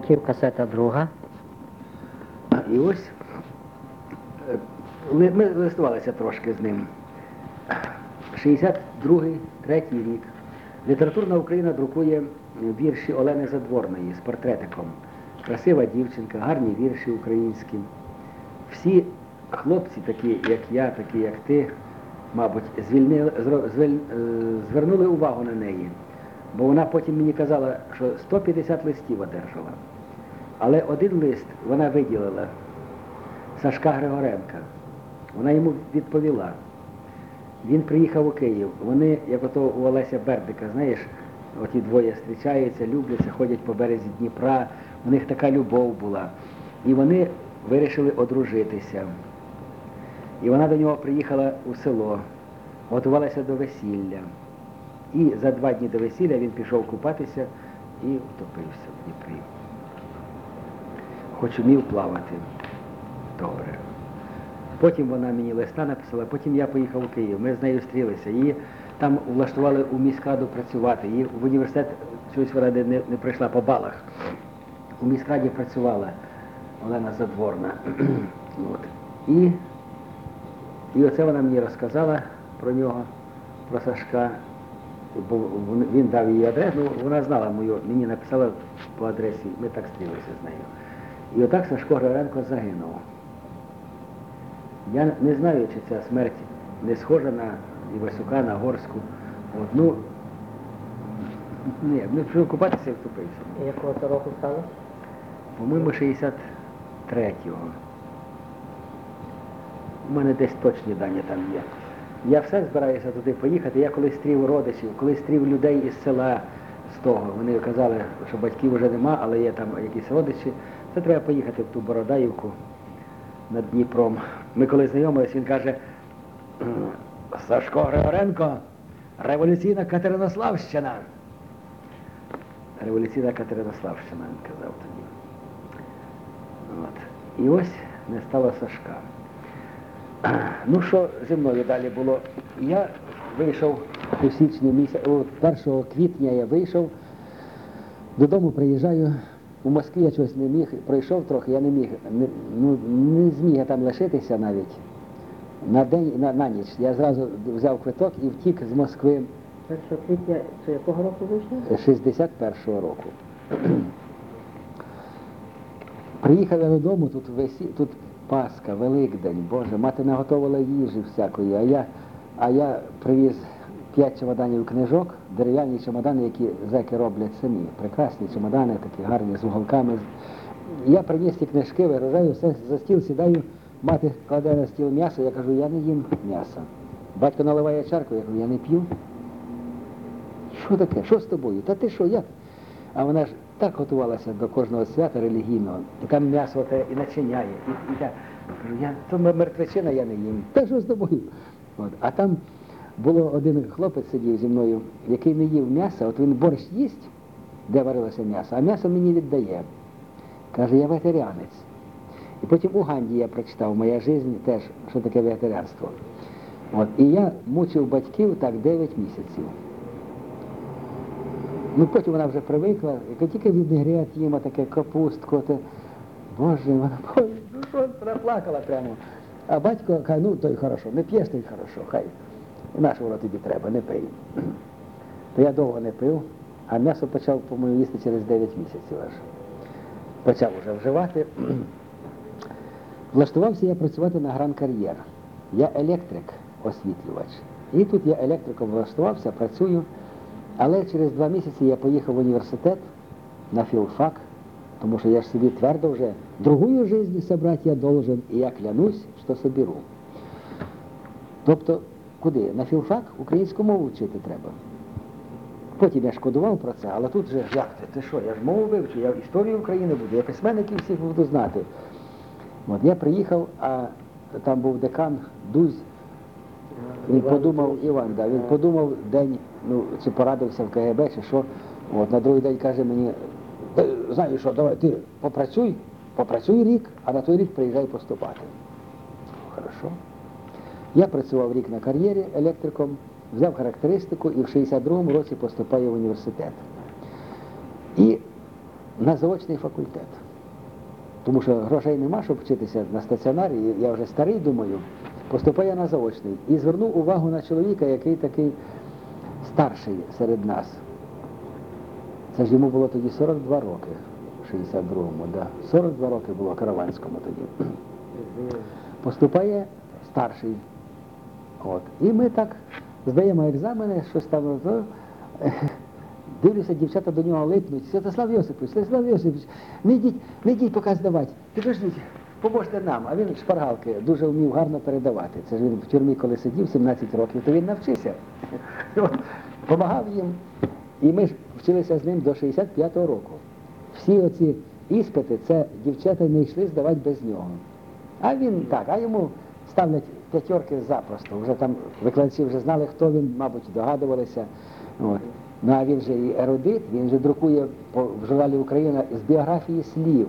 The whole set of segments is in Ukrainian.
Касета друга. І ось е, ли- ми листувалися трошки з ним. 62-й, третій рік. Літературна Україна друкує вірші Олени Задворної з портретиком. Красива дівчинка, гарні вірші українські. Всі хлопці, такі як я, такі як ти, мабуть, звільнили, звель- е, звернули увагу на неї. Бо вона потім мені казала, що 150 листів одержала. Але один лист вона виділила Сашка Григоренка. Вона йому відповіла. Він приїхав у Київ. Вони, як ото у Олеся Бердика, знаєш, оті двоє зустрічаються, любляться, ходять по березі Дніпра. У них така любов була. І вони вирішили одружитися. І вона до нього приїхала у село, готувалася до весілля. І за два дні до весілля він пішов купатися і втопився в Дніпрі. Хоч умів плавати. Добре. Потім вона мені листа написала, потім я поїхав у Київ. Ми з нею зустрілися. Її там влаштували у міськраду працювати. Її в університет чогось вона не, не, прийшла по балах. У міськраді працювала Олена Задворна. От. І, і оце вона мені розказала про нього, про Сашка. Бо він дав її адресу, вона знала мою, мені написала по адресі, ми так стрілися з нею. І отак Сашко Григоренко загинув. Я не знаю, чи ця смерть не схожа на Івасюка, на Горську. От, ну, ні, не пішов купатися і. Якого це року сталося? По-моєму, 63-го. У мене десь точні дані там є. Я все збираюся туди поїхати. Я колись стрів родичів, колись стрів людей із села з того. Вони казали, що батьків вже нема, але є там якісь родичі. Це треба поїхати в ту Бородаївку над Дніпром. Ми коли знайомились, він каже, Сашко Григоренко, революційна Катеринославщина. Революційна Катеринославщина, він казав тоді. От. І ось не стало Сашка. Ну що зі мною далі було? Я вийшов у січні місяці, 1 квітня я вийшов, додому приїжджаю. У Москві я чогось не міг, пройшов трохи, я не міг, не, ну, не зміг я там лишитися навіть. На день, на, на ніч. Я зразу взяв квиток і втік з Москви 1 квітня це якого року вийшло? 61-го року. Приїхав я додому, тут весі, тут Пасха, Великдень, Боже, мати наготовила їжі всякої, а я, а я привіз п'ять чемоданів книжок, дерев'яні чемодани, які зеки роблять самі. Прекрасні чемодани, такі гарні, з уголками. Я приніс ті книжки, вигружаю, все за стіл сідаю, мати кладе на стіл м'ясо, я кажу, я не їм м'яса. Батько наливає чарку, я кажу, я не п'ю. Що таке? Що з тобою? Та ти що, як? А вона ж так готувалася до кожного свята релігійного, там м'ясо і начиняє. І, і так. Кажу, я, то мертвечина я не їм. Та що з? От. А там було один хлопець сидів зі мною, який не їв м'яса, от він борщ їсть, де варилося м'ясо, а м'ясо мені віддає. Каже, я вегетаріанець. І потім у Ганді я прочитав моя життя теж, що таке вегетаріанство. От. І я мучив батьків так 9 місяців. Ну потім вона вже привикла, як тільки відігріє їм таке капустку, то Боже, вона Боже, ну плакала прямо. А батько каже, ну то й хорошо, не п'єш, то й хорошо, хай. На що воно тобі треба, не пий. То я довго не пив, а м'ясо почав, по-моєму, їсти через 9 місяців аж. Почав вже вживати. Влаштувався я працювати на гран-кар'єр. Я електрик, освітлювач. І тут я електриком влаштувався, працюю. Але через два місяці я поїхав в університет на філфак, тому що я ж собі твердо вже другую жизнь собрать я должен, і я клянусь, що соберу. Тобто, куди? На філфак українську мову вчити треба. Потім я шкодував про це, але тут же як ти, ти що, я ж мову вивчу, я історію України буду, я письменників всіх буду знати. От я приїхав, а там був декан Дузь, він подумав, Іван, да, він подумав день, ну, чи порадився в КГБ, чи що. От, на другий день каже мені, знаєш що, давай ти попрацюй, попрацюй рік, а на той рік приїжджай поступати. Хорошо. Я працював рік на кар'єрі електриком, взяв характеристику і в 62-му році поступаю в університет. І на заочний факультет. Тому що грошей нема, щоб вчитися на стаціонарі, я вже старий, думаю, поступаю на заочний. І звернув увагу на чоловіка, який такий старший серед нас. Це ж йому було тоді 42 роки, в 62-му, да. 42 роки було Караванському тоді. Поступає старший. От. І ми так здаємо екзамени, щось там. то, Дивлюся, дівчата до нього липнуть. Святослав Йосипович, Святослав Йосипович, не йдіть, не йдіть, поки здавати. Підождіть, поможете нам. А він шпаргалки дуже вмів гарно передавати. Це ж він в тюрмі, коли сидів 17 років, то він навчився. Помагав їм. І ми ж вчилися з ним до 65-го року. Всі оці іспити, це дівчата не йшли здавати без нього. А він так, а йому ставлять п'ятерки запросто. Вже там викладачі вже знали, хто він, мабуть, догадувалися. От. Ну а він же і ерудит, він же друкує в журналі Україна з біографії слів.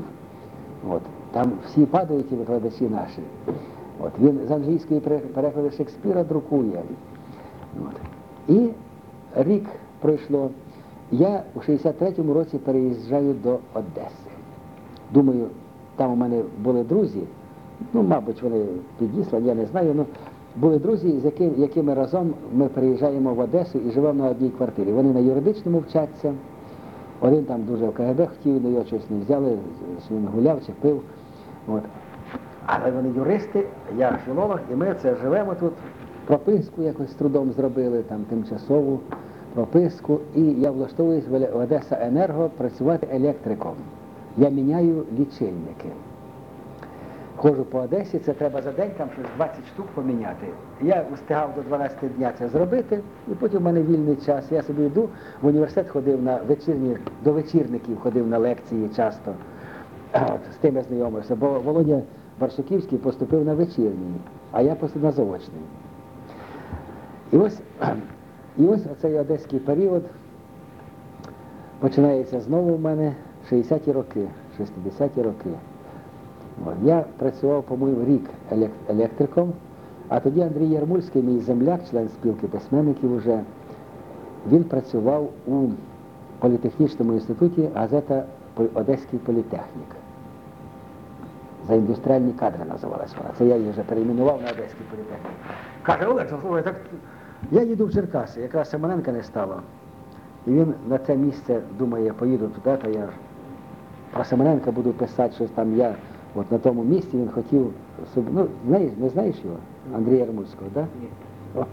От. Там всі падають викладачі наші. От. Він з англійської пере- переклади Шекспіра друкує. От. І рік пройшло. Я у 63-му році переїжджаю до Одеси. Думаю, там у мене були друзі, ну, мабуть, вони підіслані, я не знаю, ну, були друзі, з яким, якими разом ми переїжджаємо в Одесу і живемо на одній квартирі. Вони на юридичному вчаться. Один там дуже в КГБ хотів, але його щось не взяли, він гуляв чи пив. От. Але вони юристи, я філолог, і ми це живемо тут. Прописку якось з трудом зробили, там тимчасову прописку. І я влаштовуюсь в Одеса Енерго працювати електриком. Я міняю лічильники. Ходжу по Одесі, це треба за день там щось 20 штук поміняти. Я встигав до 12 дня це зробити, і потім в мене вільний час. Я собі йду, в університет ходив на вечірні, до вечірників ходив на лекції часто. З тим я знайомився, бо Володя Барсуківський поступив на вечірній, а я на заочний. І ось, і ось оцей одеський період починається знову в мене 60-ті роки, 60-ті роки. Я працював, по-моєму, рік електриком, а тоді Андрій Ярмульський, мій земляк, член спілки письменників уже, він працював у політехнічному інституті газета Одеський політехнік. За індустріальні кадри називалась вона. Це я її вже перейменував на Одеський політехнік. Каже, Олег, слухай, так я їду в Черкаси, якраз Семененка не стало. І він на це місце думає, я поїду туди, то я про Семененка буду писати щось там я. От на тому місці він хотів собі. Ну, знаєш, не знаєш його? Андрія Ярмульського, так? Ні. Да?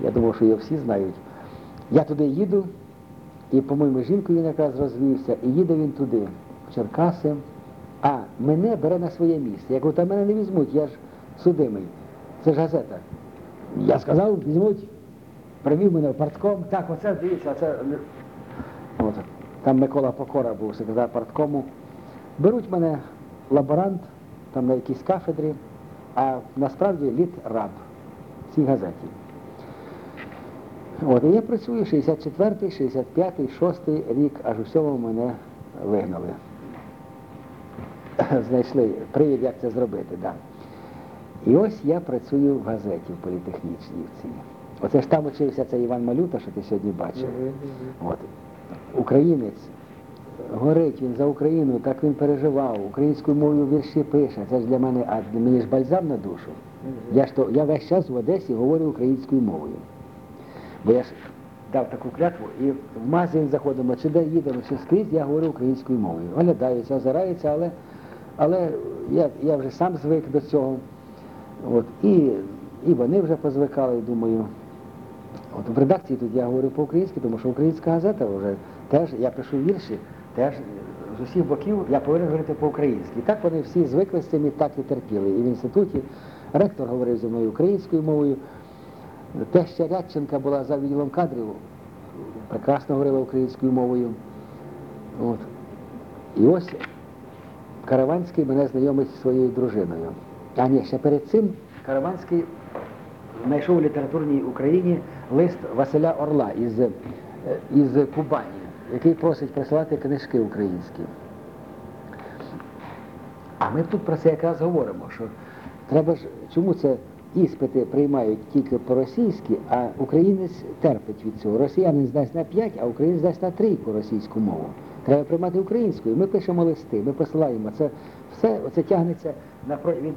Я думав, що його всі знають. Я туди їду, і, по-моєму, жінкою він якраз розвівся, і їде він туди, в Черкаси, а мене бере на своє місце. Я кажу, та мене не візьмуть, я ж судимий. Це ж газета. Я сказав, візьмуть, привів мене в партком. Так, оце дивіться, це. От. Там Микола Покора був секретар парткому. Беруть мене лаборант там на якійсь кафедрі, а насправді літ раб в цій газеті. От, і я працюю 64-й, 65-й, 6-й рік, аж у сьомому мене вигнали. Знайшли привід, як це зробити. Да. І ось я працюю в газеті в політехнічній. Оце ж там учився цей Іван Малюта, що ти сьогодні бачив. От. Українець горить він за Україну, так він переживав, українською мовою вірші пише. Це ж для мене, а для мені ж бальзам на душу. Я ж то, я весь час в Одесі говорю українською мовою. Бо я ж дав таку клятву, і в магазин заходимо, чи де їдемо, чи скрізь, я говорю українською мовою. Оглядаються, озираються, але, але я, я вже сам звик до цього. От, і, і вони вже позвикали, думаю. От в редакції тут я говорю по-українськи, тому що українська газета вже теж, я пишу вірші, теж з усіх боків я повинен говорити по-українськи. І так вони всі звикли з цим і так і терпіли. І в інституті ректор говорив зі мною українською мовою. Теща Рядченка була за відділом кадрів, прекрасно говорила українською мовою. От. І ось Караванський мене знайомить зі своєю дружиною. А ні, ще перед цим Караванський знайшов у літературній Україні лист Василя Орла із, е, із Кубані, який просить присилати книжки українські. А ми тут про це якраз говоримо, що треба ж, чому це іспити приймають тільки по-російськи, а українець терпить від цього. Росіянин здасть на 5, а українець здасть на трійку російську мову. Треба приймати українською. Ми пишемо листи, ми посилаємо. Це все оце тягнеться на від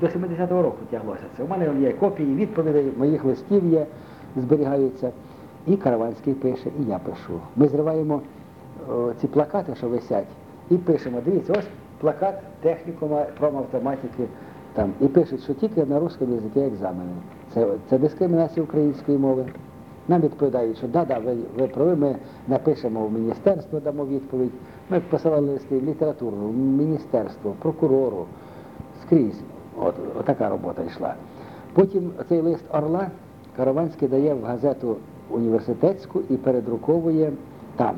до 70-го року тяглося це. У мене є копії відповідей, моїх листів є, зберігаються. І Караванський пише, і я пишу. Ми зриваємо о, ці плакати, що висять, і пишемо. Дивіться, ось плакат технікума промавтоматики. Там, і пишуть, що тільки на русскому язикі екзамени. Це, це дискримінація української мови. Нам відповідають, що да, да, ви, ви праві, ми напишемо в міністерство, дамо відповідь. Ми посилали листи в літературну, в міністерство, прокурору, скрізь. От, отака робота йшла. Потім цей лист Орла Караванський дає в газету університетську і передруковує там.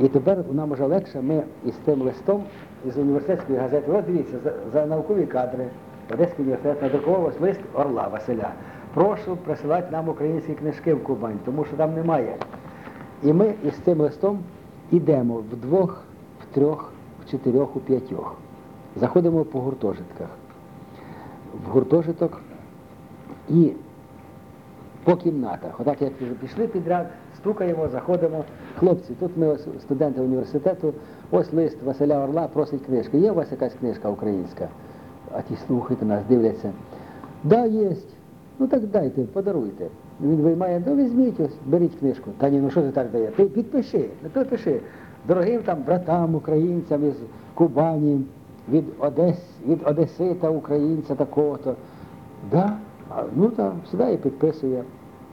І тепер нам вже легше, ми із тим листом із університетської газети, от дивіться, за, за наукові кадри, Одеський університет надрукував лист Орла Василя. Прошу присилати нам українські книжки в Кубань, тому що там немає. І ми із цим листом йдемо вдвох, в трьох, в чотирьох, у п'ятьох. Заходимо по гуртожитках. В гуртожиток і по кімнатах. Отак як пішли підряд, стукаємо, заходимо. Хлопці, тут ми ось студенти університету, ось лист Василя Орла просить книжки. Є у вас якась книжка українська? А ті слухайте нас, дивляться. Да, є. Ну так дайте, подаруйте. Він виймає, ну візьміть ось, беріть книжку. Та ні, ну що ти так дає? Ти підпиши, то пиши. Дорогим там братам, українцям із Кубані, від Одес, від Одесита, українця такого-то. Да? Ну там сідає, підписує.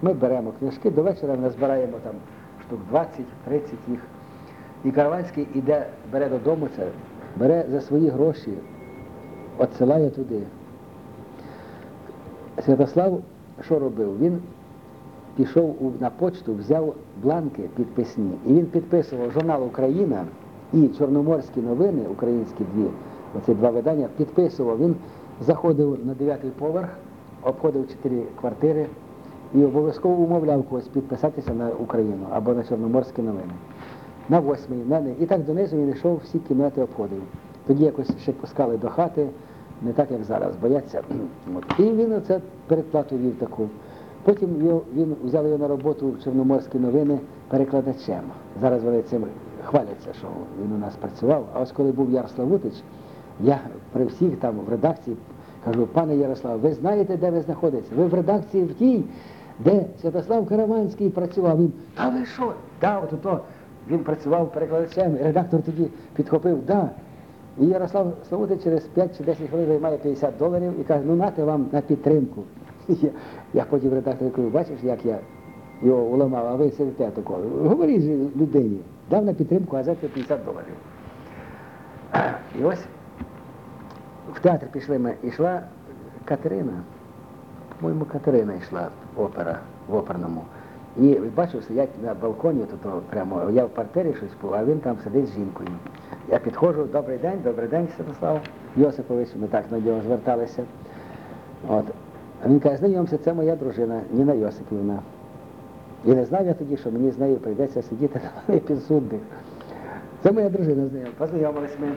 Ми беремо книжки, до вечора назбираємо там штук 20-30 їх. І Караванський іде, бере додому це, бере за свої гроші, відсилає туди. Святослав що робив? Він пішов на почту, взяв бланки підписні, і він підписував журнал Україна і Чорноморські новини, українські дві, оці два видання, підписував. Він заходив на дев'ятий поверх, обходив чотири квартири і обов'язково умовляв когось підписатися на Україну або на Чорноморські новини. На восьмий, на не. І так донизу він йшов, всі кімнати обходив. Тоді якось ще пускали до хати, не так, як зараз, бояться. І він оце передплату вів таку. Потім він взяв його на роботу в Чорноморські новини перекладачем. Зараз вони цим хваляться, що він у нас працював. А ось коли був Яр Славутич, я при всіх там в редакції кажу, пане Ярослав, ви знаєте, де ви знаходитеся? Ви в редакції в тій, де Святослав Караванський працював. Він, та ви що? Да, от ото він працював перекладачем, редактор тоді підхопив, да. І Ярослав Славутич через 5 чи 10 хвилин виймає 50 доларів і каже, ну нате вам на підтримку. Я, я потім редактору кажу, бачиш, як я його уламав, а ви сидите такого. Говоріть людині, дав на підтримку газети 50 доларів. І ось в театр пішли ми, ішла Катерина, по-моєму, Катерина йшла опера в оперному. І бачив, сидять на балконі, то прямо я в партері щось був, а він там сидить з жінкою. Я підходжу, добрий день, добрий день, Святослав Йосипович, ми так на нього зверталися. От. А він каже, знайомся, це моя дружина Ніна Йосипівна. І не знав я тоді, що мені з нею прийдеться сидіти на підсудних. Це моя дружина з нею. Познайомились ми.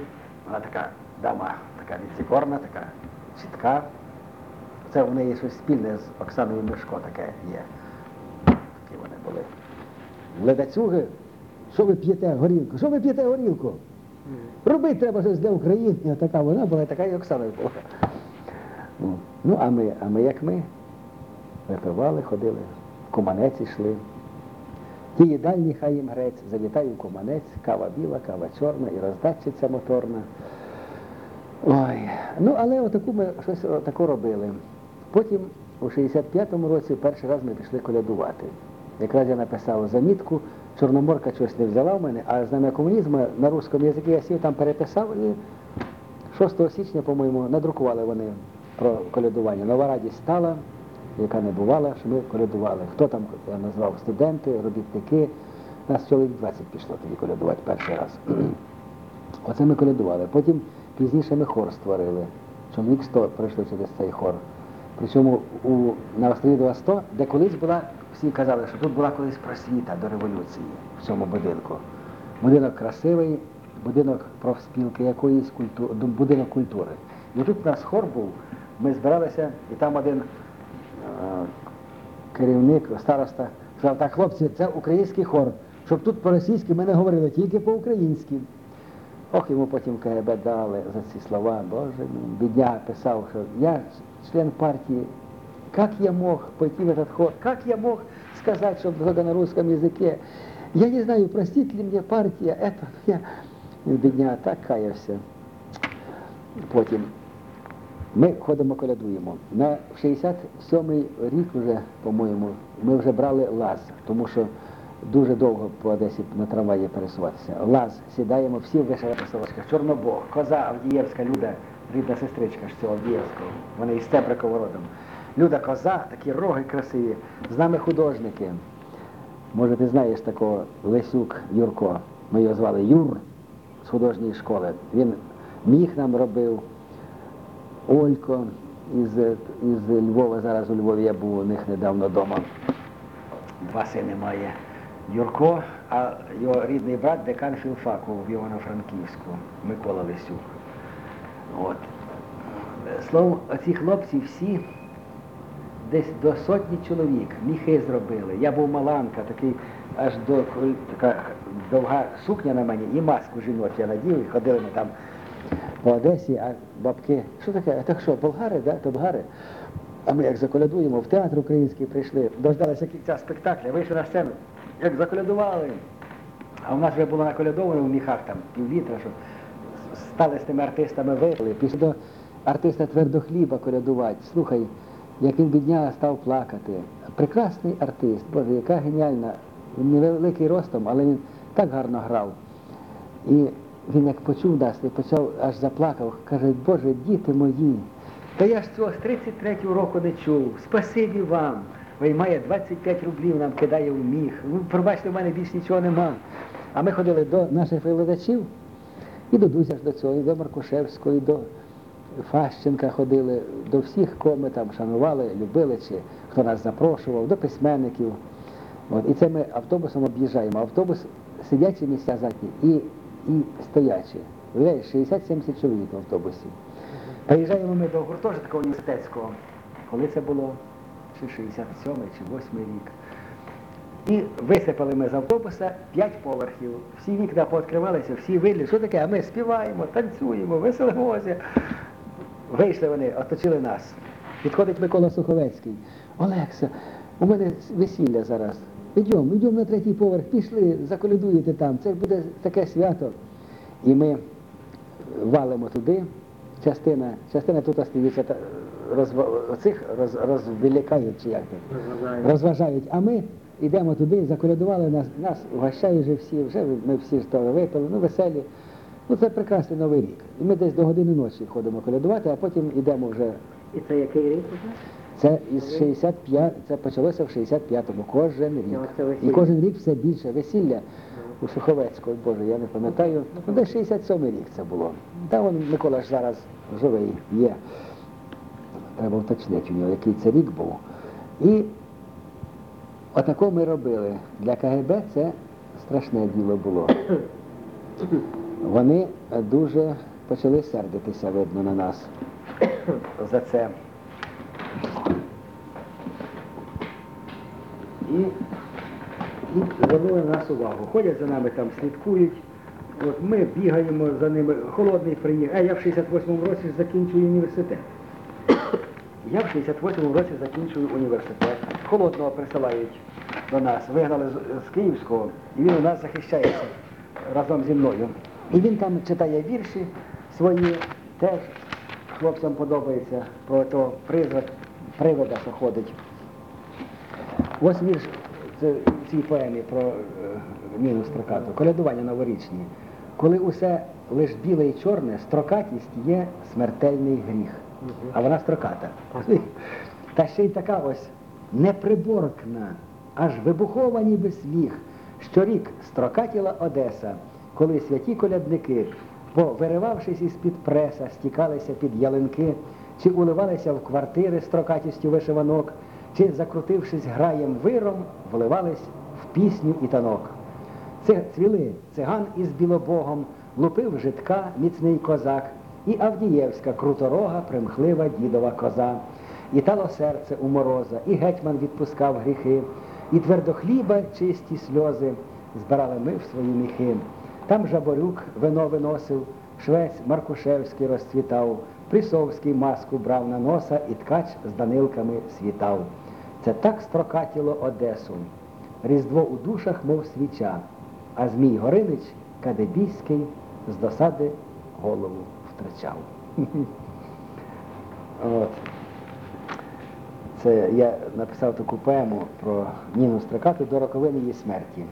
Вона така дама, така відсікорна, така чітка. Це в неї щось спільне з Оксаною Мишко таке є. Такі вони були. Ледацюги, що ви п'єте горілку? Що ви п'єте горілку? Робити треба щось для України. А така вона була, така і Оксана була. Ну, Ну, а ми, а ми як ми? Випивали, ходили, в Куманець йшли. Ті їдальні хай їм грець, завітаю в Куманець, кава біла, кава чорна і роздатчиця моторна. Ой, ну але отаку ми щось отаку робили. Потім у 65-му році перший раз ми пішли колядувати. Якраз я написав замітку, Чорноморка щось не взяла в мене, а знам'я комунізму на русскому язикі я сів там переписав і 6 січня, по-моєму, надрукували вони про колядування. Нова радість стала, яка не бувала, що ми колядували. Хто там я назвав студенти, робітники. Нас чоловік 20 пішло тоді колядувати перший раз. Оце ми колядували. Потім пізніше ми хор створили. Чоловік 100 пройшли через цей хор. Причому у, на острові 100, де колись була, всі казали, що тут була колись просвіта до революції в цьому будинку. Будинок красивий, будинок профспілки якоїсь культу- будинок культури. І тут у нас хор був ми збиралися, і там один е, керівник, староста, сказав, так, хлопці, це український хор, щоб тут по-російськи ми не говорили, тільки по-українськи. Ох, йому потім КГБ дали за ці слова, Боже мій. Бідняга писав, що я член партії, как я мог пойти в этот хор, как я мог сказать, что только на русском языке. Я не знаю, простит ли мне партия это. Я... І бідняга так каявся. Потім ми ходимо, колядуємо. На 67-й рік вже, по-моєму, ми вже брали лаз, тому що дуже довго по Одесі на трамваї пересуватися. Лаз, сідаємо всі в вишиватих сорочках. Чорнобог, коза Авдієвська, Люда, рідна сестричка ж цього Авдієвського. Вони із Стебрикова родом. Люда коза, такі роги красиві, з нами художники. Може, ти знаєш такого Лесюк Юрко. Ми його звали Юр з художньої школи. Він міг нам робив. Олько із, із Львова, зараз у Львові я був у них недавно вдома. Два сини має Юрко, а його рідний брат декан філфаку в Івано-Франківську, Микола Лисюк. От. Словом, оці хлопці всі десь до сотні чоловік, міхи зробили. Я був маланка, такий аж до така довга сукня на мені і маску жіночу я надів, і ходили ми там по Одесі, а бабки, що таке? А так що, болгари, да? То болгари? А ми як заколядуємо, в театр український прийшли, дождалися кінця спектакля, вийшли на сцену, як заколядували. А у нас вже було наколядовано в міхах там півлітра, що стали з тими артистами вийшли. Пішли до артиста твердохліба колядувати. Слухай, як він бідняга став плакати. Прекрасний артист, Боже, яка геніальна, він невеликий ростом, але він так гарно грав. І він як почув нас, і почав аж заплакав, каже, Боже, діти мої, та я ж цього з 33-го року не чув. Спасибі вам. Виймає 25 рублів, нам кидає в міг. Ну, пробачте, в мене більш нічого нема. А ми ходили до наших викладачів і до Дузя ж до цього, і до Маркушевського, і до Фащенка ходили, до всіх, кого ми там шанували, любили, чи хто нас запрошував, до письменників. От, і це ми автобусом об'їжджаємо. Автобус сидячі місця задні і, і стоячі. Уявляєш, 60-70 чоловік в автобусі. Приїжджаємо ми до гуртожитка університетського, коли це було чи 67 чи 8 рік. І висипали ми з автобуса 5 поверхів. Всі вікна пооткривалися, всі вилі. Що таке? А ми співаємо, танцюємо, веселимося. Вийшли вони, оточили нас. Підходить Микола Суховецький. Олекса, у мене весілля зараз. Йдемо, йдемо на третій поверх, пішли, заколядуєте там. Це буде таке свято. І ми валимо туди. Частина, частина тут остається та- розва, оцих роз, розвеликають, чи як це? розважають. А ми йдемо туди, заколядували нас, нас вгощають вже всі, вже ми всі ж того випили, ну веселі. Ну це прекрасний новий рік. І ми десь до години ночі ходимо колядувати, а потім йдемо вже. І це який рік уже? Це із 65, це почалося в 65-му, кожен рік. І кожен рік все більше. Весілля у Суховецького, Боже, я не пам'ятаю. Ну, десь 67-й рік це було. Та вон Микола ж зараз живий є. Треба уточнити у нього, який це рік був. І отако ми робили. Для КГБ це страшне діло було. Вони дуже почали сердитися, видно, на нас за це. І, і звернули на нас увагу. Ходять за нами там, слідкують. От ми бігаємо за ними, холодний приїхав. А я в 68-му році закінчую університет. Я в 68-му році закінчую університет. Холодного присилають до нас. Вигнали з, з Київського, і він у нас захищається разом зі мною. І він там читає вірші свої, теж хлопцям подобається про того призрак, привода, що ходить. Ось вірш цій поемі про е, мінус строкату. Колядування новорічні. Коли усе лиш біле і чорне, строкатість є смертельний гріх. А вона строката. Та ще й така ось неприборкна, аж вибухова ніби сміх. Щорік строкатіла Одеса, коли святі колядники, повиривавшись із-під преса, стікалися під ялинки, чи уливалися в квартири строкатістю вишиванок, чи, закрутившись граєм виром, вливались в пісню і танок. Це цвіли циган із білобогом, лупив житка міцний козак, і Авдієвська круторога, примхлива дідова коза, і тало серце у мороза, і гетьман відпускав гріхи, і твердохліба чисті сльози збирали ми в свої міхи. Там Жаборюк вино виносив, швець Маркушевський розцвітав, Присовський маску брав на носа і ткач з данилками світав. Це так строкатіло Одесу. Різдво у душах, мов свіча, а Змій Горинич Кадебійський з досади голову втрачав. От. Це я написав таку поему про Ніну Строкату до роковини її смерті.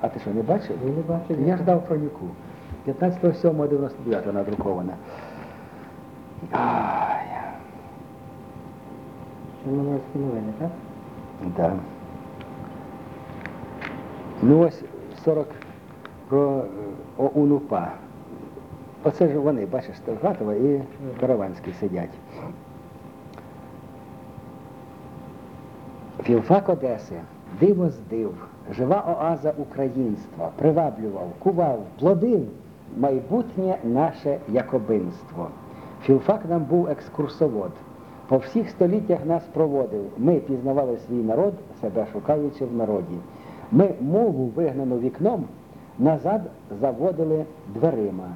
Так? А ти що, не бачив? Ви не бачили? Я ж дав Фронюку. 15.07.99 надрукована. Ай, Чорноморські новини, так? да. Ну ось 40 про е, ОУН-УПА. Оце ж вони, бачиш, Стевгатова і Караванський сидять. Філфак Одеси, диво з див, жива оаза українства, приваблював, кував, плодив майбутнє наше якобинство. Філфак нам був екскурсовод. По всіх століттях нас проводив. Ми пізнавали свій народ, себе шукаючи в народі. Ми мову, вигнану вікном, назад заводили дверима,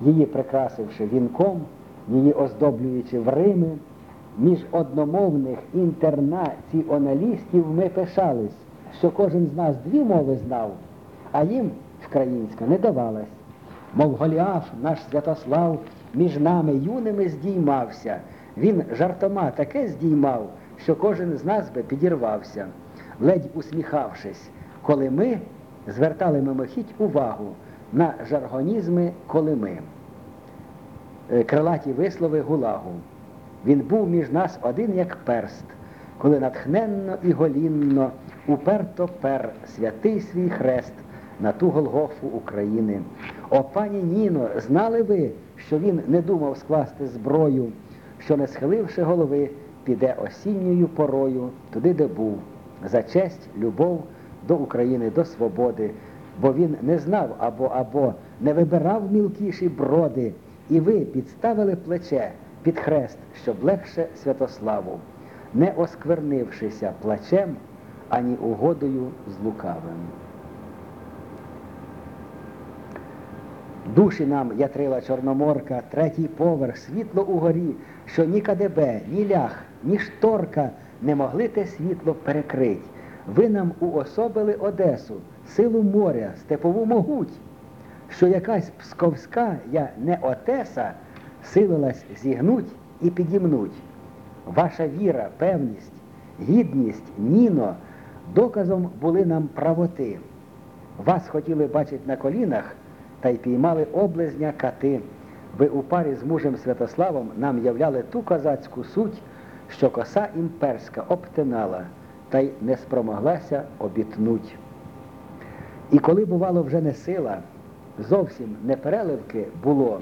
її прикрасивши вінком, її оздоблюючи в Рими. Між одномовних інтернаціоналістів ми пишались, що кожен з нас дві мови знав, а їм українська не давалась. Мов Голіаф, наш Святослав, між нами юними здіймався. Він жартома таке здіймав, що кожен з нас би підірвався, ледь усміхавшись, коли ми звертали мимохідь увагу на жаргонізми коли ми. Е, Крилаті вислови гулагу. Він був між нас один як перст, коли натхненно і голінно уперто пер святий свій хрест на ту Голгофу України. О пані Ніно, знали ви, що він не думав скласти зброю, що не схиливши голови, піде осінньою порою туди, де був, за честь, любов до України, до свободи, бо він не знав або або не вибирав мілкіші броди, і ви підставили плече під хрест, щоб легше Святославу, не осквернившися плачем ані угодою з лукавим. Душі нам ятрила Чорноморка, третій поверх, світло угорі, що ні КДБ, ні лях, ні шторка не могли те світло перекрить. Ви нам уособили Одесу, силу моря, степову могуть, що якась псковська, я не Отеса, силилась зігнуть і підімнуть. Ваша віра, певність, гідність, ніно доказом були нам правоти. Вас хотіли бачити на колінах, та й піймали облизня кати. Ви у парі з мужем Святославом нам являли ту козацьку суть, що коса імперська обтинала, та й не спромоглася обітнуть. І коли, бувало, вже не сила, зовсім не переливки було,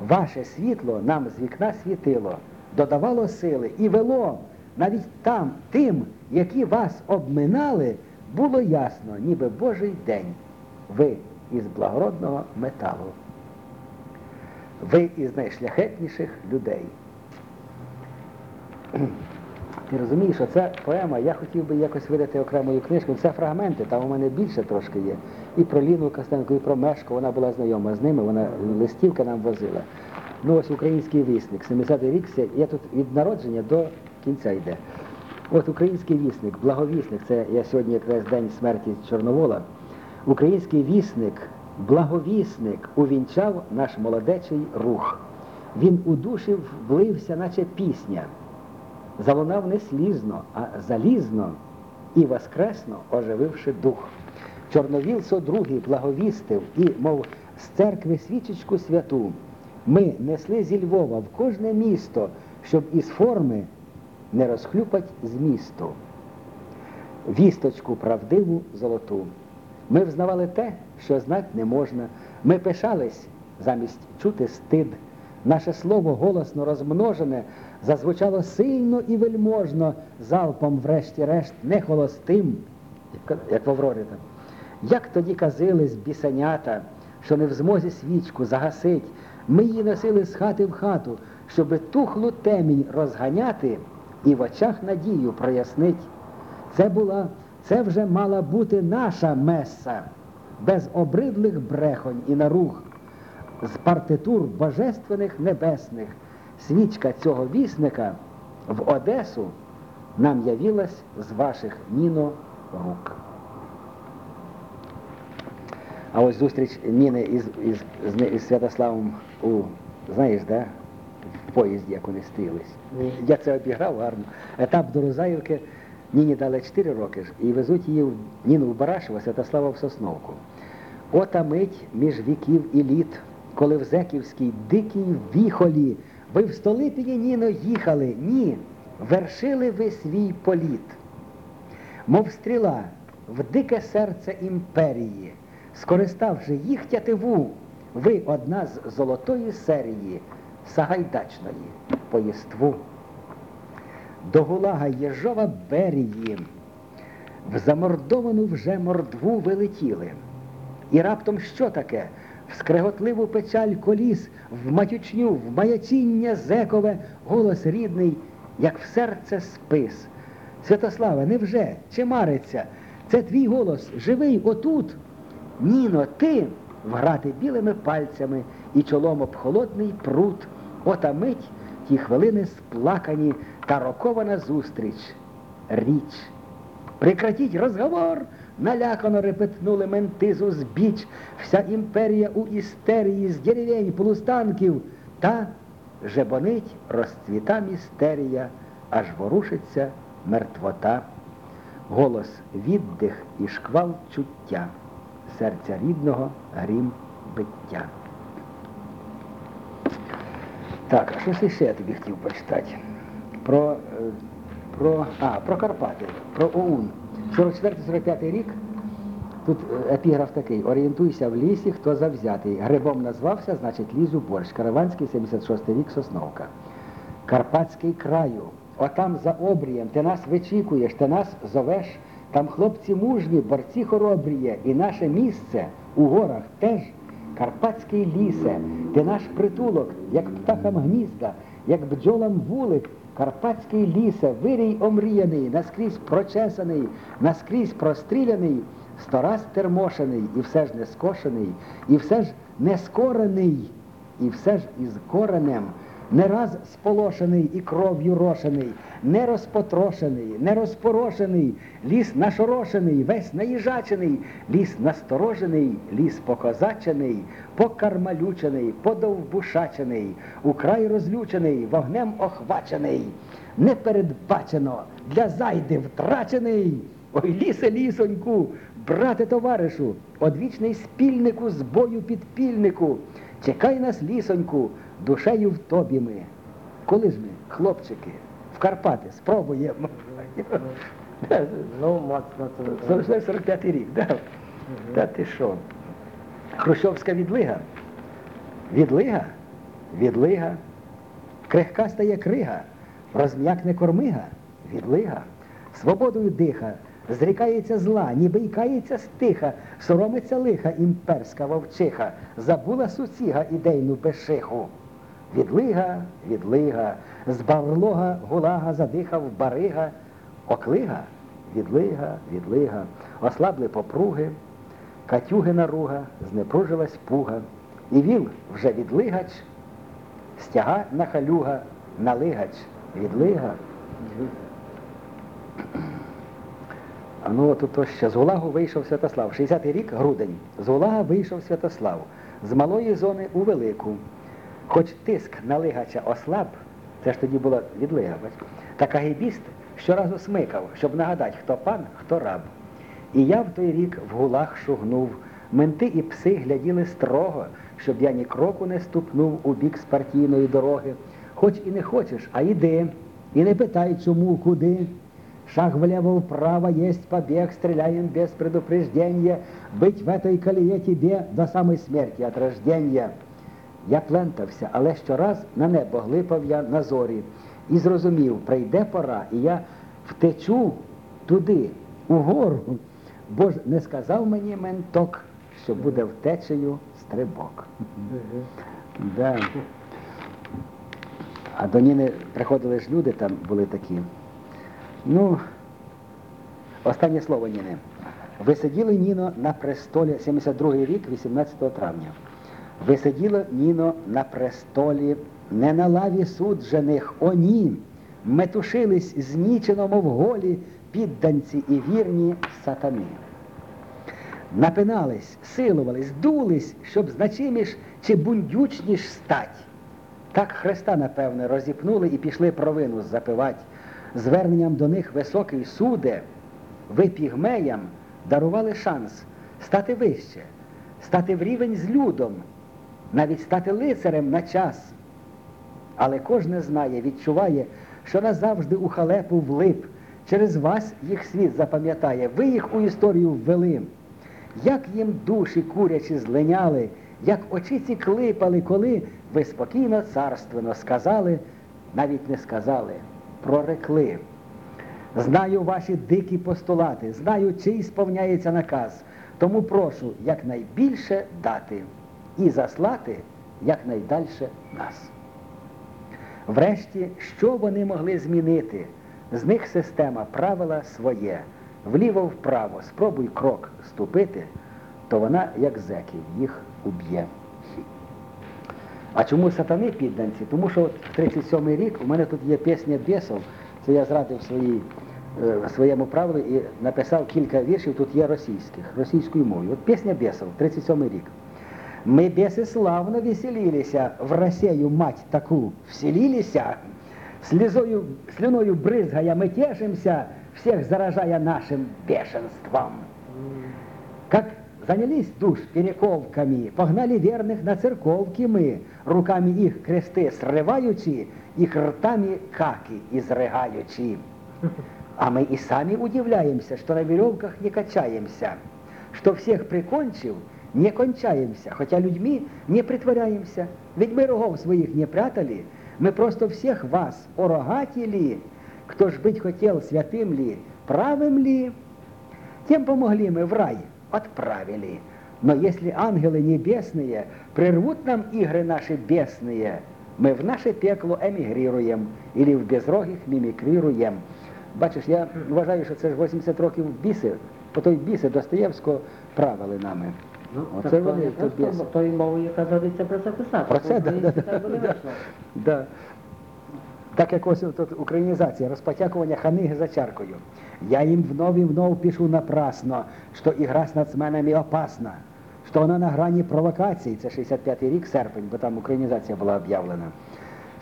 Ваше світло нам з вікна світило, додавало сили і вело. Навіть там, тим, які вас обминали, було ясно, ніби Божий день. Ви із благородного металу. Ви із найшляхетніших людей. Ти розумієш, що ця поема, я хотів би якось видати окремою книжкою. Це фрагменти, там у мене більше трошки є. І про Ліну Костенко, і про Мешко, вона була знайома з ними, вона листівка нам возила. Ну ось український вісник, 70-й рік, я тут від народження до кінця йде. От український вісник, благовісник, це я сьогодні якраз день смерті Чорновола. Український вісник, благовісник увінчав наш молодечий рух. Він у душі влився, наче пісня залунав не слізно, а залізно і воскресно ожививши дух. Чорновілцо другий благовістив і, мов з церкви свічечку святу, ми несли зі Львова в кожне місто, щоб із форми не розхлюпать змісту. Вісточку правдиву золоту. Ми взнавали те, що знать не можна. Ми пишались замість чути стид. Наше слово голосно розмножене зазвучало сильно і вельможно, залпом, врешті-решт, не холостим, як- в Аврорі там. Як тоді казились бісенята, що не в змозі свічку загасить. Ми її носили з хати в хату, щоби тухлу темінь розганяти і в очах надію прояснить. Це була, це вже мала бути наша меса, без обридлих брехонь і наруг, з партитур божественних небесних. Свічка цього вісника в Одесу нам явилась з ваших Ніно рук. А ось зустріч Ніни із, із, з, із Святославом у, знаєш, да? в поїзді, як вони стрілись. Я це обіграв гарно. Етап до Розаївки Ніні дали 4 роки ж, і везуть її в Ніну в Барашево, Святослава в Сосновку. Ота мить між віків і літ, коли в Зеківській дикій віхолі ви в Столипіні, Ніно, їхали, ні, вершили ви свій політ мов стріла в дике серце імперії, скориставши їх тятиву, ви одна з золотої серії Сагайдачної поїству. До гулага Єжова Берії в замордовану вже мордву ви летіли. І раптом що таке? В скреготливу печаль коліс, в матючню, в маячіння зекове, голос рідний, як в серце спис. Святославе, невже? Чи мариться? Це твій голос, живий отут. Ніно, ти вграти білими пальцями і чолом об холодний прут. Ота мить ті хвилини сплакані та рокована зустріч. Річ. Прекратіть розговор! Налякано репетнули менти з узбіч. Вся імперія у істерії з деревень, полустанків. Та жебонить розцвіта містерія, аж ворушиться мертвота. Голос віддих і шквал чуття, серця рідного грім биття. Так, а що ще я тобі хотів почитати? Про, е, про, а, про Карпати, про ОУН. 44-45 рік, тут е, епіграф такий, орієнтуйся в лісі, хто завзятий. Грибом назвався, значить ліз у борщ. Караванський, 76 рік, Сосновка. Карпатський краю, отам за обрієм, ти нас вичікуєш, ти нас зовеш, там хлопці мужні, борці хоробріє, і наше місце у горах теж Карпатський лісе, ти наш притулок, як птахам гнізда, як бджолам вулик, Карпатський лісе, вирій омріяний, наскрізь прочесаний, наскрізь простріляний, сто раз термошений, і все ж не скошений, і все ж не скорений, і все ж із коренем, не раз сполошений і кров'ю рошений, не розпотрошений, не розпорошений, ліс нашорошений, весь наїжачений, ліс насторожений, ліс покозачений, покармалючений, подовбушачений, украй розлючений, вогнем охвачений, непередбачено, для зайди втрачений. Ой, лісе, лісоньку, брате товаришу, одвічний спільнику з бою підпільнику. Чекай нас, лісоньку, душею в тобі ми. Коли ж ми, хлопчики, в Карпати спробуємо. Ну, моцно це. 44 45 рік, да? Та ти що? Хрущовська відлига. Відлига? Відлига. Крихка стає крига, розм'якне кормига, відлига. Свободою диха, зрікається зла, ніби й кається стиха, соромиться лиха імперська вовчиха, забула суціга ідейну пешиху. Відлига, відлига, з барлога гулага задихав барига, оклига, відлига, відлига, ослабли попруги, катюги наруга, знепружилась пуга, і віл вже відлигач, стяга на халюга, налигач, відлига. Ну от то ще з Гулагу вийшов Святослав. 60-й рік, грудень. З Гулага вийшов Святослав. З малої зони у велику. Хоч тиск на лигача ослаб, це ж тоді була відлига, бач, та кагібіст щоразу смикав, щоб нагадати, хто пан, хто раб. І я в той рік в гулах шугнув. Менти і пси гляділи строго, щоб я ні кроку не ступнув у бік з партійної дороги. Хоч і не хочеш, а йди. І не питай, чому, куди. Шаг влево-вправо есть побег, стреляем без предупреждения. Быть в этой колее тебе до самой смерти от рождения. Я плентався, але щораз на небо глипав я на зорі і зрозумів, прийде пора, і я втечу туди, угору. Бо ж не сказав мені менток, що буде втечею стрибок. Да. А до Ніни приходили ж люди, там були такі. Ну, останнє слово Ніни. Ви сиділи, Ніно, на престолі, 72-й рік, 18 травня. Ви сиділи, Ніно, на престолі, не на лаві суджених, о ні. Метушились знічено, мов голі, підданці і вірні сатани. Напинались, силувались, дулись, щоб значиміш чи бундючніш стать. Так Христа, напевне, розіпнули і пішли провину запивать. Зверненням до них високий суде, ви пігмеям дарували шанс стати вище, стати в рівень з людом, навіть стати лицарем на час. Але кожне знає, відчуває, що назавжди у халепу влип. Через вас їх світ запам'ятає, ви їх у історію ввели. Як їм душі курячі злиняли, як очиці клипали, коли ви спокійно царственно сказали, навіть не сказали, прорекли. Знаю ваші дикі постулати, знаю, чий сповняється наказ. Тому прошу якнайбільше дати і заслати якнайдальше нас. Врешті, що вони могли змінити? З них система правила своє. Вліво-вправо спробуй крок ступити, то вона, як зеків, їх уб'є. А чому сатани підданці? Тому що от в 37-й рік у мене тут є пісня бісов, це я зрадив своїй, е, своєму правилу і написав кілька віршів, тут є російських, російською мовою. От пісня бісов, 37-й рік. Мы бесы славно веселилися, в Россию мать таку вселилися, слезою, слюною брызгая мы тешимся, всех заражая нашим бешенством. Как занялись душ перековками, погнали верных на церковки мы, руками их кресты срываючи, их ртами каки изрыгаючи. А мы и сами удивляемся, что на веревках не качаемся, что всех прикончил, не кончаемся, хотя людьми не притворяемся. Ведь мы рогов своих не прятали, мы просто всех вас орогатили. Кто ж быть хотел святым ли, правым ли, тем помогли мы в рай, отправили. Но если ангелы небесные прервут нам игры наши бесные, мы в наше пекло емігріруємо или в безрогих мімікріруємо. Бачиш, я вважаю, що це ж 80 років біси, по той біси Достоєвського правили нами. Ну, Оце так, вони, якраз то біси. то- тою мовою, яка доведеться про це писати. Про це, Бо да, українське да, так би не да. вийшло. Да. Так як ось тут українізація, розпотякування ханиги за чаркою. Я їм вновь і вновь пишу напрасно, що ігра з нацменами опасна, що вона на грані провокацій, це 65-й рік, серпень, бо там українізація була об'явлена,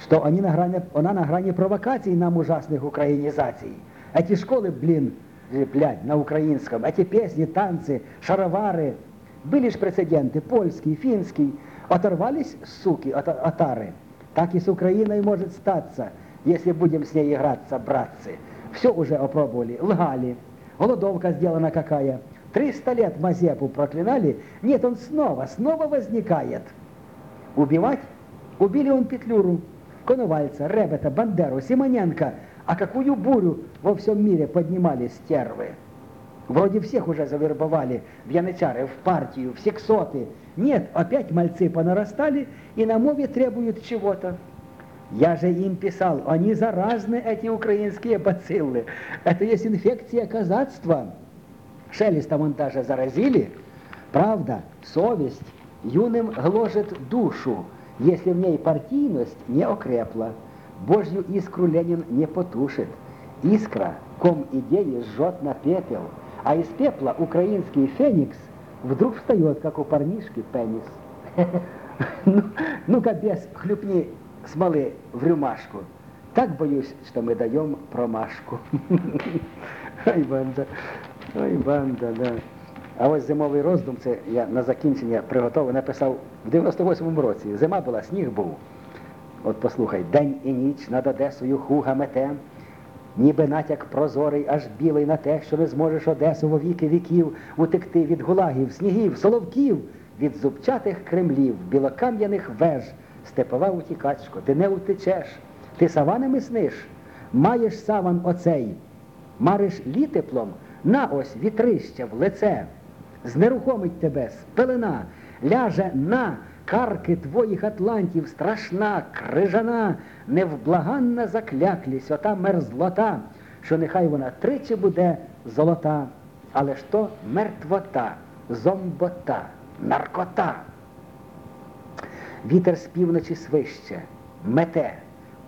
що вони на грані, вона на грані провокацій нам ужасних українізацій. Эти школи, блин, блядь, на українському, эти песни, танцы, шаровары, были ж прецеденты, польский, финский, оторвались, суки, от, отары. Так и с Украиной может статься, если будем с ней играться, братцы. Все уже опробовали, лгали. Голодовка сделана какая. 300 лет Мазепу проклинали, нет, он снова, снова возникает. Убивать? Убили он Петлюру, Коновальца, Ребета, Бандеру, Симоненко. А какую бурю во всем мире поднимали стервы? Вроде всех уже завербовали в янычары, в партию, в сексоты. Нет, опять мальцы понарастали и на мове требуют чего-то. Я же им писал, они заразны, эти украинские бациллы. Это есть инфекция казацтва. Шелестом он даже заразили. Правда, совесть юным гложет душу, если в ней партийность не окрепла. Божью искру Ленин не потушит. Искра, ком идеи жжет на пепел, а из пепла украинский феникс вдруг встает, как у парнишки пенис. Ну, Ну-ка, без хлюпни смолы в рюмашку. Так боюсь, что мы даем промашку. Ай, банда, ай, банда, да. А ось зимовий роздум, це я на закінчення приготовив, написав в 98-му році. Зима була, сніг був. От послухай, день і ніч над Одесою хуга мете, ніби натяк прозорий, аж білий на те, що не зможеш Одесу во віки віків утекти від гулагів, снігів, соловків, від зубчатих кремлів, білокам'яних веж, степова утікачко, ти не утечеш, ти саванами сниш, маєш саван оцей, мариш літеплом, на ось вітрище в лице. знерухомить тебе, спелена, ляже на карки твоїх атлантів, страшна, крижана, невблаганна закляклість, ота мерзлота, що нехай вона тричі буде золота, але ж то мертвота, зомбота, наркота. Вітер з півночі свище, мете,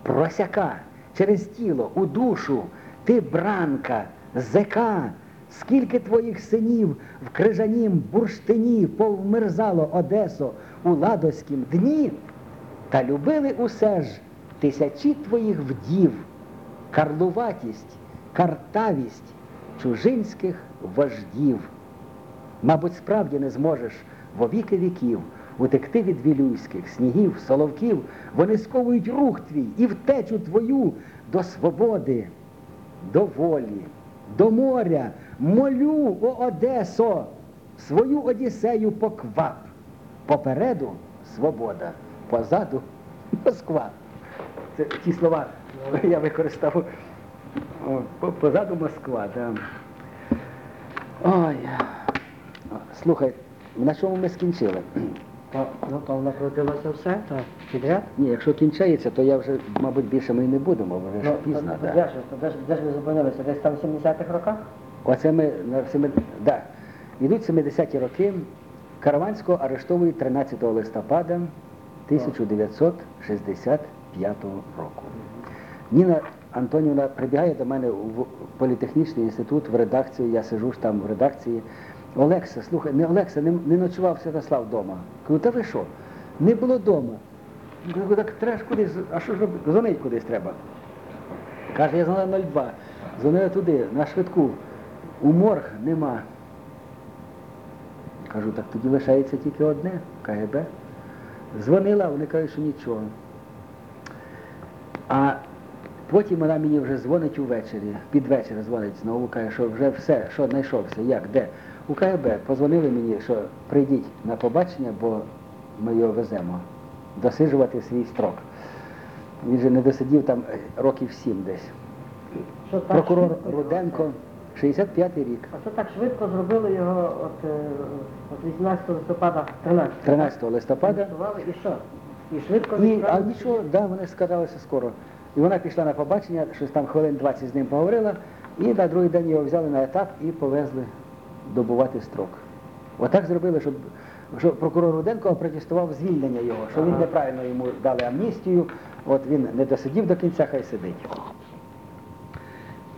просяка через тіло, у душу, ти бранка, зека, скільки твоїх синів в крижанім бурштині повмерзало Одесо у ладоськім дні, та любили усе ж тисячі твоїх вдів, карлуватість, картавість чужинських вождів. Мабуть, справді не зможеш во віки віків утекти від вілюйських снігів, соловків, вони сковують рух твій і втечу твою до свободи, до волі, до моря. Молю, о Одесо, свою Одіссею поквап. Попереду свобода, позаду Москва. Це ті слова я використав. О, Позаду Москва, да. Ой. Слухай, на чому ми скінчили? То, ну, то накрутилося все, то підряд. Ні, якщо кінчається, то я вже, мабуть, більше ми й не будемо, бо вже ж Ну, пізно. ж, ж, де ж ви зупинилися? Десь там в 70-х роках? Оце ми на да. Ідуть 70-ті роки. Караванського арештовують 13 листопада 1965 року. Ніна Антонівна прибігає до мене в політехнічний інститут в редакцію, я сижу ж там в редакції. Олекса, слухай, не Олекса, не, не ночував Святослав вдома. Кажу, та ви що? Не було вдома. Кажу, так треба ж кудись, а що ж робити? Дзвонить кудись треба. Каже, я знала 02. Дзвонила туди, на швидку у морг нема. Кажу, так тоді лишається тільки одне, КГБ. Дзвонила, вони кажуть, що нічого. А потім вона мені вже дзвонить увечері, під вечір дзвонить знову, каже, що вже все, що знайшовся, як, де. У КГБ позвонили мені, що прийдіть на побачення, бо ми його веземо, досиджувати свій строк. Він же не досидів там е, років сім десь. Прокурор Руденко. 65 й рік. А що так швидко зробили його от, е, от 18 листопада, 13 13 листопада. І що? І швидко і, А нічого, да, вони сказалися скоро. І вона пішла на побачення, щось там хвилин 20 з ним поговорила, і на другий день його взяли на етап і повезли добувати строк. Отак зробили, щоб що прокурор Руденко протестував звільнення його, що він неправильно йому дали амністію, от він не досидів до кінця, хай сидить.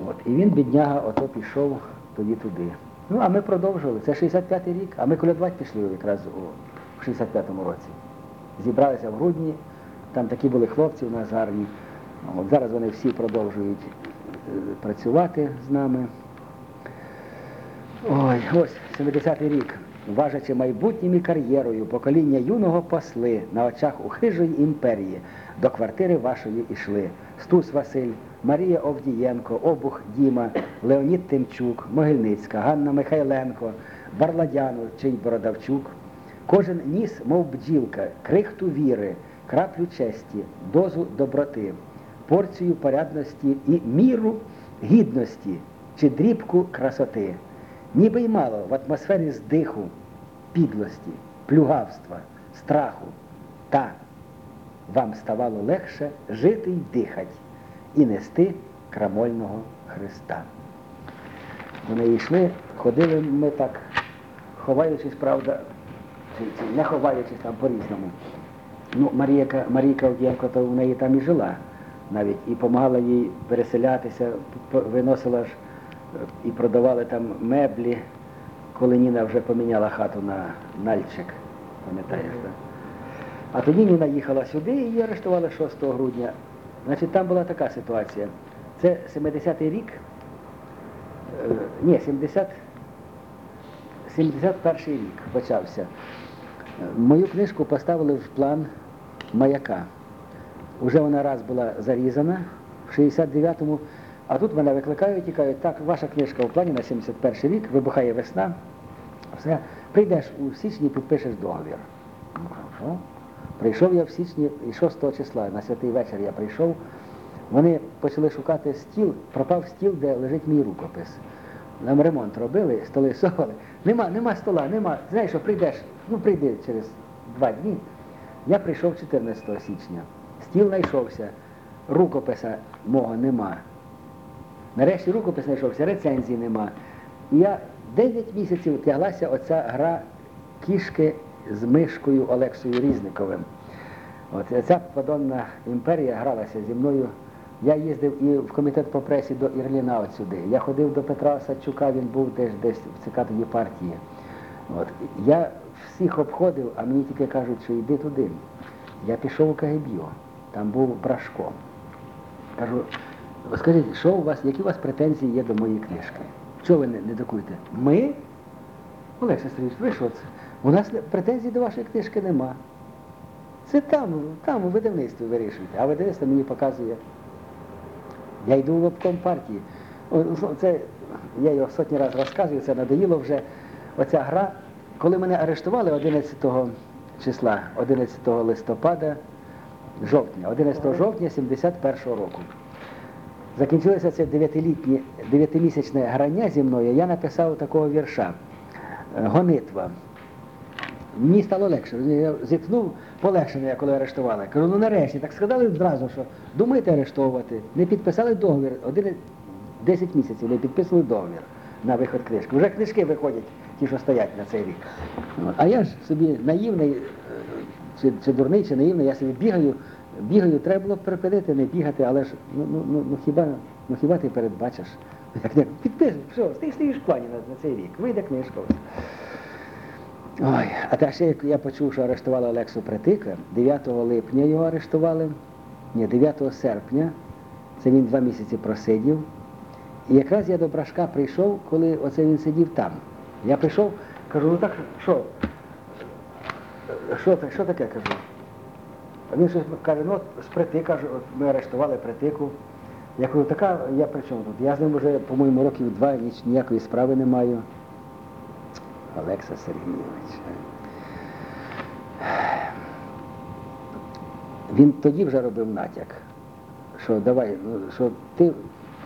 От, і він, бідняга, ото пішов тоді туди. Ну, а ми продовжували. Це 65-й рік, а ми колядувати пішли якраз у 65-му році. Зібралися в грудні, там такі були хлопці у нас гарні. От зараз вони всі продовжують е, працювати з нами. Ой, ось 70-й рік. Важачи майбутнім і кар'єрою, покоління юного посли на очах у хижої імперії до квартири вашої ішли. Стус Василь, Марія Овдієнко, Обух Діма, Леонід Тимчук, Могильницька, Ганна Михайленко, Барладяну чий Бородавчук. Кожен ніс, мов бджілка, крихту віри, краплю честі, дозу доброти, порцію порядності і міру гідності чи дрібку красоти. Ніби й мало в атмосфері здиху, підлості, плюгавства, страху. Та вам ставало легше жити й дихать і нести крамольного Христа. Вони йшли, ходили ми так, ховаючись, правда, чи, чи не ховаючись там по-різному. Ну, Марійка, Марійка Овдієнко, то в неї там і жила навіть, і допомагала їй переселятися, виносила ж е, і продавали там меблі, коли Ніна вже поміняла хату на Нальчик, пам'ятаєш, так? А тоді Ніна їхала сюди і її арештували 6 грудня. Значить, там була така ситуація. Це 70-й рік, е, ні, 70, 71 рік почався. Мою книжку поставили в план маяка. Уже вона раз була зарізана в 69-му, а тут мене викликають і кажуть, так, ваша книжка в плані на 71 рік, вибухає весна, все, прийдеш у січні, підпишеш договір. Прийшов я в січні, і 6 числа, на святий вечір я прийшов. Вони почали шукати стіл, пропав стіл, де лежить мій рукопис. нам ремонт робили, столи совали. Нема, нема стола, нема. Знаєш, що прийдеш, ну прийди через два дні. Я прийшов 14 січня. Стіл знайшовся, рукописа мого нема. Нарешті рукопис знайшовся, рецензії нема. І я 9 місяців тяглася оця гра кішки з мишкою Олексою Різниковим. От ця подонна імперія гралася зі мною. Я їздив і в комітет по пресі до Ірліна от сюди. Я ходив до Петра Садчука, він був теж десь в ЦК тоді партії. От. Я всіх обходив, а мені тільки кажуть, що йди туди. Я пішов у КГБ, там був Брашко. Кажу, скажіть, що у вас, які у вас претензії є до моєї книжки? Чого ви не, не докуєте? Ми? Олег Сестрійович, ви що це? У нас претензій до вашої книжки нема. Це там, там у видавництві вирішуєте, а видавництво мені показує. Я йду в обком партії. Це, я його сотні разів розказую, це надоїло вже. Оця гра, коли мене арештували 11 числа, 11 листопада, жовтня, 11 жовтня 71 року. Закінчилося це дев'ятилітнє, дев'ятимісячне грання зі мною, я написав такого вірша е, Гонитва. Мені стало легше. Я зіткнув полегшення, коли арештували. Кажу, ну нарешті, так сказали одразу, що думаєте арештовувати. Не підписали договір. Один, 10 місяців не підписували договір на виход книжки. Вже книжки виходять, ті, що стоять на цей рік. А я ж собі наївний, чи, чи дурний, чи наївний, я собі бігаю, бігаю, треба було припинити, не бігати, але ж ну, ну, ну, ну, хіба, ну хіба ти передбачиш? Як, підписуй, все, ти стоїш в плані на, на цей рік, вийде книжка. Ой, а та ще як я почув, що арештували Олексу Притика, 9 липня його арештували, ні, 9 серпня, це він два місяці просидів. І якраз я до Брашка прийшов, коли оце він сидів там. Я прийшов, кажу, ну так що? Що, що таке кажу? А він щось каже, ну з притика, ми арештували притику. Я кажу, така, я при чому тут? Я з ним вже, по-моєму, років два, ніякої справи не маю. Олекса Сергійович. Він тоді вже робив натяк, що давай, ну, що ти,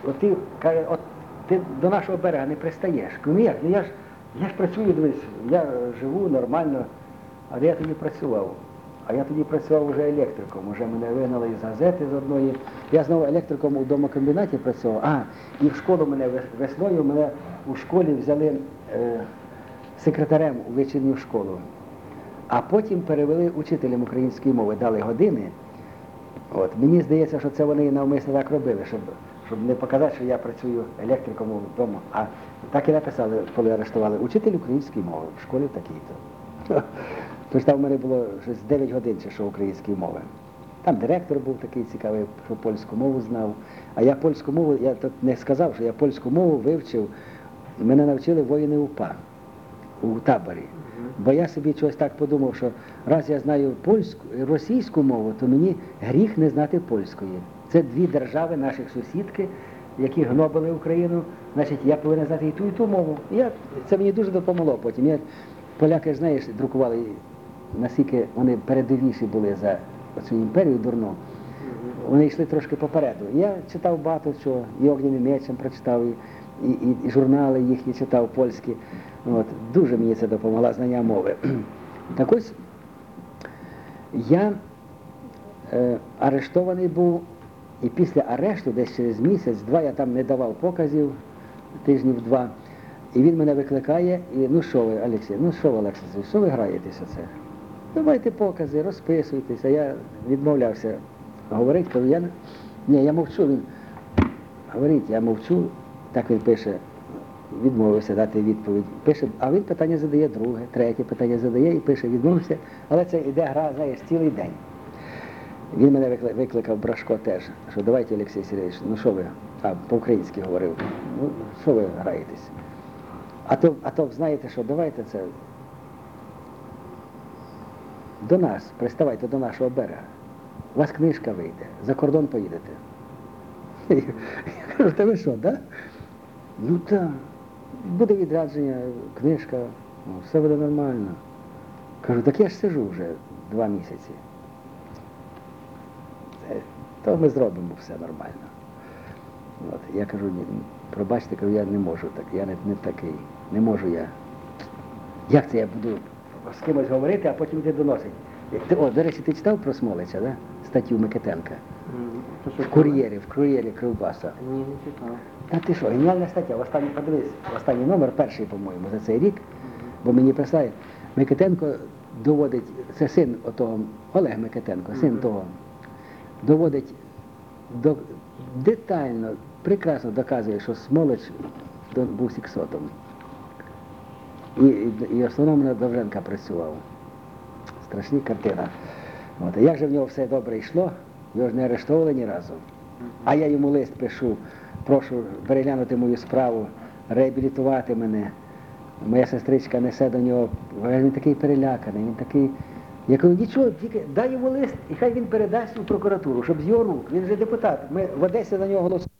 от ти, каже, от ти до нашого берега не пристаєш. Ну як, ну я ж, я ж працюю, дивись, я живу нормально, а я тоді працював? А я тоді працював вже електриком, вже мене вигнали із газети з одної. Я знову електриком у домокомбінаті працював. А, і в школу мене весною мене у школі взяли е, секретарем у вечірню школу. А потім перевели учителем української мови, дали години. От. Мені здається, що це вони навмисно так робили, щоб, щоб не показати, що я працюю електриком вдома. А так і написали, коли арештували учитель української мови в школі такій-то. Тож там в мене було щось 9 годин чи що української мови. Там директор був такий цікавий, що польську мову знав. А я польську мову, я тут не сказав, що я польську мову вивчив. Мене навчили воїни УПА у таборі. Бо я собі чогось так подумав, що раз я знаю польську, російську мову, то мені гріх не знати польської. Це дві держави, наших сусідки, які гнобили Україну. Значить, я повинен знати і ту, і ту мову. Я, це мені дуже допомогло потім. Я, поляки, знаєш, друкували, наскільки вони передовіші були за цю імперію дурну. Вони йшли трошки попереду. Я читав багато чого, і огняним мечем прочитав, і, і, і, журнали їхні читав польські. От, дуже мені це допомогла знання мови. Так ось я е, арештований був, і після арешту, десь через місяць-два, я там не давав показів, тижнів два. І він мене викликає, і ну що ви, Олексій, ну що ви, Олексій, що ви граєтеся це? Давайте покази, розписуйтеся. Я відмовлявся говорити, кажу, я ні, я мовчу. Він говорить, я мовчу, так він пише, відмовився дати відповідь. Пише, а він питання задає друге, третє питання задає і пише, відмовився. Але це йде гра, знаєш, цілий день. Він мене викликав Брашко теж, що давайте, Олексій Сергійович, ну що ви, а по-українськи говорив, ну що ви граєтесь? А то, а то знаєте що, давайте це до нас, приставайте до нашого берега. У вас книжка вийде, за кордон поїдете. Я кажу, та ви що, да? Ну так, буде відрядження, книжка, ну, все буде нормально. Кажу, так я ж сижу вже два місяці. То ми зробимо все нормально. От, я кажу, ні, Пробачте, кажу, я не можу так, я не, не такий. Не можу я. Як це я буду з кимось говорити, а потім йти доносить? О, до речі, ти читав про Смолича, да? статтю Микитенка? В кур'єрі, в кур'єрі Кривбаса. Ні, не читав. Та ти що, геніальна стаття, останній, подивись, останній номер, перший, по-моєму, за цей рік, бо мені прислали, Микитенко доводить, це син отого, Олег Микитенко, син того, доводить до, детально, прекрасно доказує, що Смолич був сіксотом. І, і, на Довженка працював. Страшні картина. От. Як же в нього все добре йшло, його ж не арештовували ні разу. А я йому лист пишу, прошу переглянути мою справу, реабілітувати мене. Моя сестричка несе до нього, він такий переляканий, він такий. Я кажу, нічого, тільки дай йому лист, і хай він передасть у прокуратуру, щоб з його рук. Він же депутат. Ми в Одесі за нього голосували.